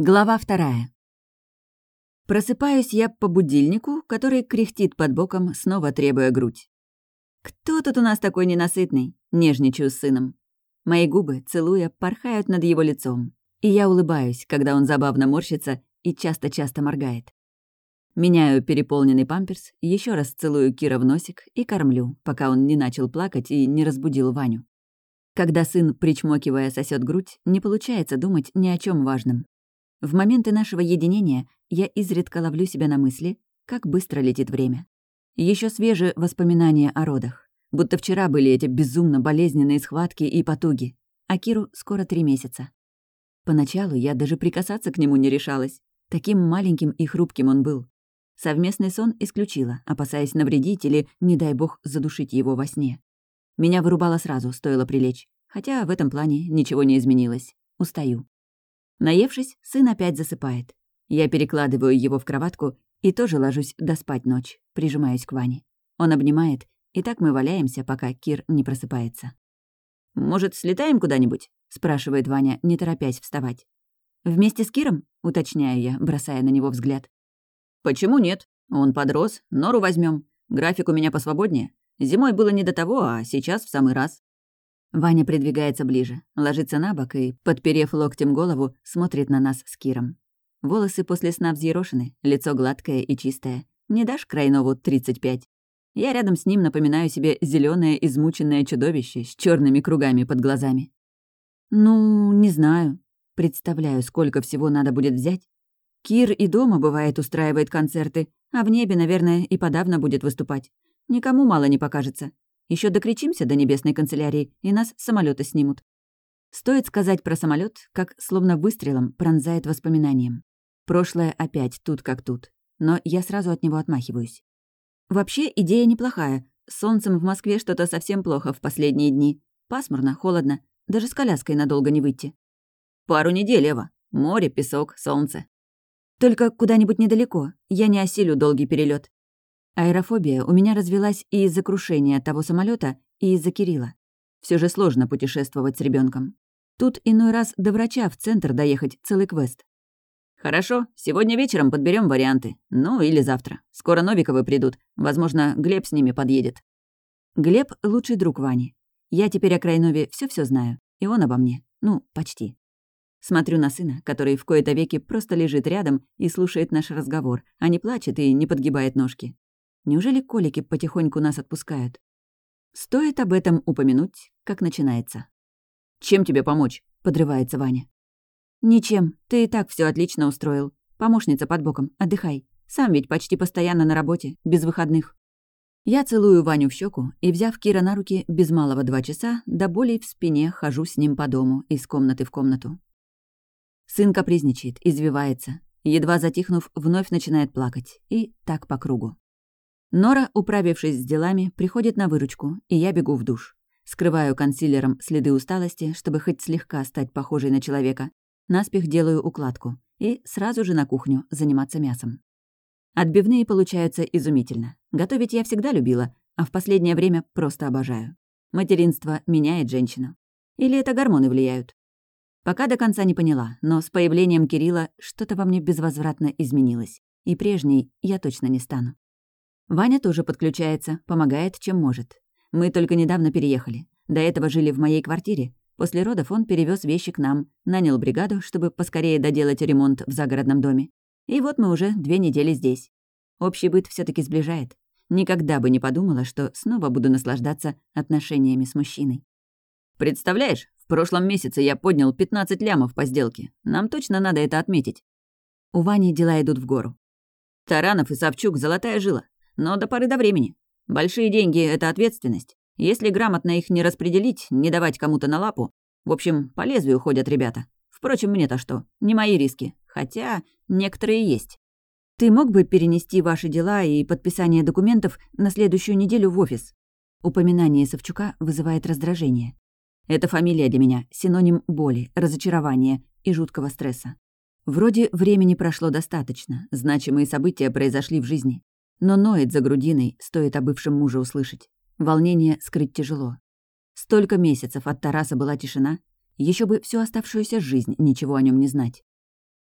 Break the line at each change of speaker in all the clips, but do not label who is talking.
Глава вторая. Просыпаюсь я по будильнику, который кряхтит под боком, снова требуя грудь. «Кто тут у нас такой ненасытный?» — нежничаю с сыном. Мои губы, целуя, порхают над его лицом. И я улыбаюсь, когда он забавно морщится и часто-часто моргает. Меняю переполненный памперс, еще раз целую Кира в носик и кормлю, пока он не начал плакать и не разбудил Ваню. Когда сын, причмокивая, сосет грудь, не получается думать ни о чем важном. В моменты нашего единения я изредка ловлю себя на мысли, как быстро летит время. Еще свежие воспоминания о родах. Будто вчера были эти безумно болезненные схватки и потуги. А Киру скоро три месяца. Поначалу я даже прикасаться к нему не решалась. Таким маленьким и хрупким он был. Совместный сон исключила, опасаясь навредить или, не дай бог, задушить его во сне. Меня вырубало сразу, стоило прилечь. Хотя в этом плане ничего не изменилось. Устаю. Наевшись, сын опять засыпает. Я перекладываю его в кроватку и тоже ложусь доспать ночь, прижимаюсь к Ване. Он обнимает, и так мы валяемся, пока Кир не просыпается. «Может, слетаем куда-нибудь?» — спрашивает Ваня, не торопясь вставать. «Вместе с Киром?» — уточняю я, бросая на него взгляд. «Почему нет? Он подрос, нору возьмем. График у меня посвободнее. Зимой было не до того, а сейчас в самый раз». Ваня придвигается ближе, ложится на бок и, подперев локтем голову, смотрит на нас с Киром. Волосы после сна взъерошены, лицо гладкое и чистое. Не дашь Крайнову 35. Я рядом с ним напоминаю себе зеленое измученное чудовище с черными кругами под глазами. Ну, не знаю. Представляю, сколько всего надо будет взять. Кир и дома, бывает, устраивает концерты, а в небе, наверное, и подавно будет выступать. Никому мало не покажется. Еще докричимся до небесной канцелярии, и нас самолеты снимут. Стоит сказать про самолет, как словно выстрелом пронзает воспоминанием. Прошлое опять тут как тут. Но я сразу от него отмахиваюсь. Вообще, идея неплохая. С солнцем в Москве что-то совсем плохо в последние дни. Пасмурно, холодно. Даже с коляской надолго не выйти. Пару недель, Эва. Море, песок, солнце. Только куда-нибудь недалеко. Я не осилю долгий перелет. Аэрофобия у меня развелась и из-за крушения того самолета, и из-за Кирилла. Все же сложно путешествовать с ребенком. Тут иной раз до врача в центр доехать целый квест. «Хорошо, сегодня вечером подберем варианты. Ну, или завтра. Скоро Новиковы придут. Возможно, Глеб с ними подъедет». Глеб — лучший друг Вани. Я теперь о Крайнове все все знаю. И он обо мне. Ну, почти. Смотрю на сына, который в кои-то веки просто лежит рядом и слушает наш разговор, а не плачет и не подгибает ножки. Неужели колики потихоньку нас отпускают? Стоит об этом упомянуть, как начинается. «Чем тебе помочь?» — подрывается Ваня. «Ничем. Ты и так все отлично устроил. Помощница под боком. Отдыхай. Сам ведь почти постоянно на работе, без выходных». Я целую Ваню в щеку и, взяв Кира на руки, без малого два часа, до боли в спине хожу с ним по дому, из комнаты в комнату. Сын капризничает, извивается. Едва затихнув, вновь начинает плакать. И так по кругу. Нора, управившись с делами, приходит на выручку, и я бегу в душ. Скрываю консилером следы усталости, чтобы хоть слегка стать похожей на человека. Наспех делаю укладку. И сразу же на кухню заниматься мясом. Отбивные получаются изумительно. Готовить я всегда любила, а в последнее время просто обожаю. Материнство меняет женщину. Или это гормоны влияют? Пока до конца не поняла, но с появлением Кирилла что-то во мне безвозвратно изменилось. И прежней я точно не стану. Ваня тоже подключается, помогает, чем может. Мы только недавно переехали. До этого жили в моей квартире. После родов он перевез вещи к нам, нанял бригаду, чтобы поскорее доделать ремонт в загородном доме. И вот мы уже две недели здесь. Общий быт все таки сближает. Никогда бы не подумала, что снова буду наслаждаться отношениями с мужчиной. «Представляешь, в прошлом месяце я поднял 15 лямов по сделке. Нам точно надо это отметить». У Вани дела идут в гору. Таранов и Савчук — золотая жила. Но до поры до времени. Большие деньги — это ответственность. Если грамотно их не распределить, не давать кому-то на лапу... В общем, по лезвию ходят ребята. Впрочем, мне-то что? Не мои риски. Хотя некоторые есть. Ты мог бы перенести ваши дела и подписание документов на следующую неделю в офис? Упоминание Савчука вызывает раздражение. Эта фамилия для меня — синоним боли, разочарования и жуткого стресса. Вроде времени прошло достаточно, значимые события произошли в жизни. Но ноет за грудиной, стоит о бывшем муже услышать. Волнение скрыть тяжело. Столько месяцев от Тараса была тишина, еще бы всю оставшуюся жизнь ничего о нем не знать.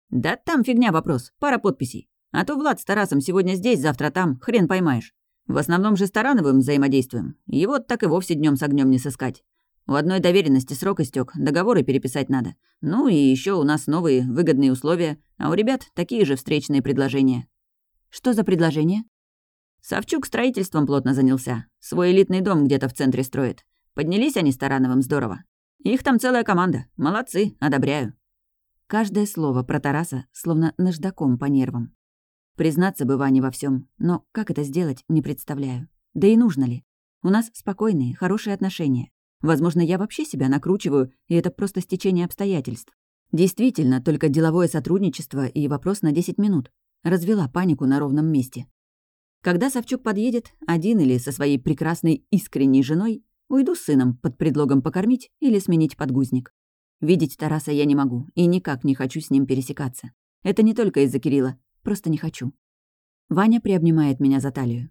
«Да там фигня вопрос, пара подписей. А то Влад с Тарасом сегодня здесь, завтра там, хрен поймаешь. В основном же с Тарановым взаимодействуем. Его так и вовсе днем с огнем не сыскать. У одной доверенности срок истек, договоры переписать надо. Ну и еще у нас новые выгодные условия, а у ребят такие же встречные предложения. Что за предложение? Савчук строительством плотно занялся. Свой элитный дом где-то в центре строит. Поднялись они с Тарановым здорово. Их там целая команда. Молодцы, одобряю. Каждое слово про Тараса словно наждаком по нервам. Признаться бы Ване во всем, но как это сделать, не представляю. Да и нужно ли? У нас спокойные, хорошие отношения. Возможно, я вообще себя накручиваю, и это просто стечение обстоятельств. Действительно, только деловое сотрудничество и вопрос на 10 минут. Развела панику на ровном месте. Когда Савчук подъедет, один или со своей прекрасной искренней женой, уйду с сыном под предлогом покормить или сменить подгузник. Видеть Тараса я не могу и никак не хочу с ним пересекаться. Это не только из-за Кирилла, просто не хочу. Ваня приобнимает меня за талию.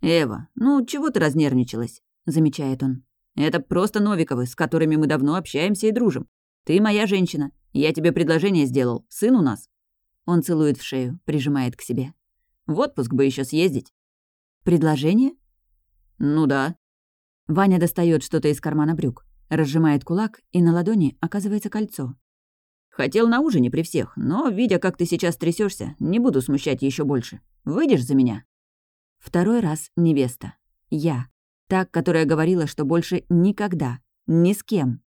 «Эва, ну чего ты разнервничалась?» — замечает он. Это просто Новиковы, с которыми мы давно общаемся и дружим. Ты моя женщина. Я тебе предложение сделал. Сын у нас». Он целует в шею, прижимает к себе. «В отпуск бы еще съездить». «Предложение?» «Ну да». Ваня достает что-то из кармана брюк, разжимает кулак, и на ладони оказывается кольцо. «Хотел на ужине при всех, но, видя, как ты сейчас трясешься, не буду смущать еще больше. Выйдешь за меня?» Второй раз невеста. Я. Так, которая говорила, что больше никогда, ни с кем.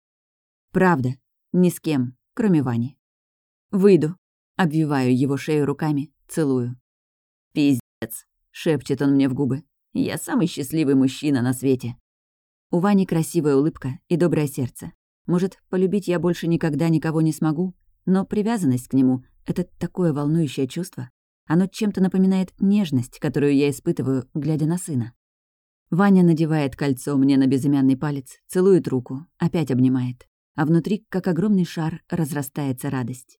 Правда, ни с кем, кроме Вани. «Выйду», — обвиваю его шею руками, целую. «Пиздец», — шепчет он мне в губы. «Я самый счастливый мужчина на свете». У Вани красивая улыбка и доброе сердце. Может, полюбить я больше никогда никого не смогу, но привязанность к нему — это такое волнующее чувство. Оно чем-то напоминает нежность, которую я испытываю, глядя на сына. Ваня надевает кольцо мне на безымянный палец, целует руку, опять обнимает. А внутри, как огромный шар, разрастается радость.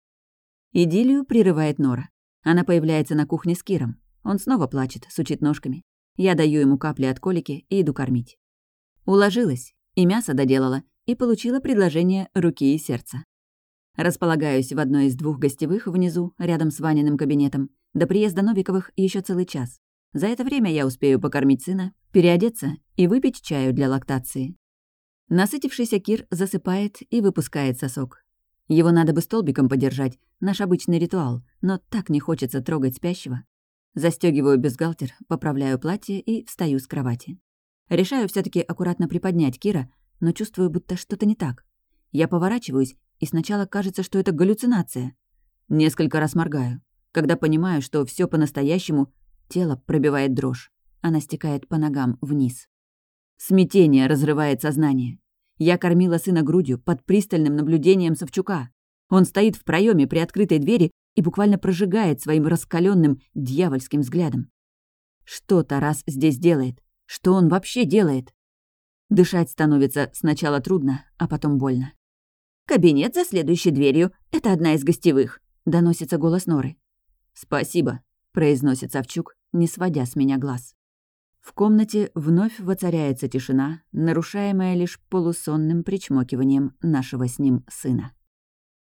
Идиллию прерывает Нора. Она появляется на кухне с Киром. Он снова плачет, сучит ножками. Я даю ему капли от колики и иду кормить. Уложилась, и мясо доделала, и получила предложение руки и сердца. Располагаюсь в одной из двух гостевых внизу, рядом с Ваниным кабинетом. До приезда Новиковых еще целый час. За это время я успею покормить сына, переодеться и выпить чаю для лактации. Насытившийся Кир засыпает и выпускает сосок. Его надо бы столбиком подержать, наш обычный ритуал, но так не хочется трогать спящего. Застегиваю бюстгальтер, поправляю платье и встаю с кровати. Решаю все таки аккуратно приподнять Кира, но чувствую, будто что-то не так. Я поворачиваюсь, и сначала кажется, что это галлюцинация. Несколько раз моргаю. Когда понимаю, что все по-настоящему, Тело пробивает дрожь. Она стекает по ногам вниз. Смятение разрывает сознание. Я кормила сына грудью под пристальным наблюдением Савчука. Он стоит в проеме при открытой двери и буквально прожигает своим раскаленным дьявольским взглядом. Что Тарас здесь делает? Что он вообще делает? Дышать становится сначала трудно, а потом больно. «Кабинет за следующей дверью. Это одна из гостевых», — доносится голос Норы. «Спасибо», — произносит Савчук не сводя с меня глаз. В комнате вновь воцаряется тишина, нарушаемая лишь полусонным причмокиванием нашего с ним сына.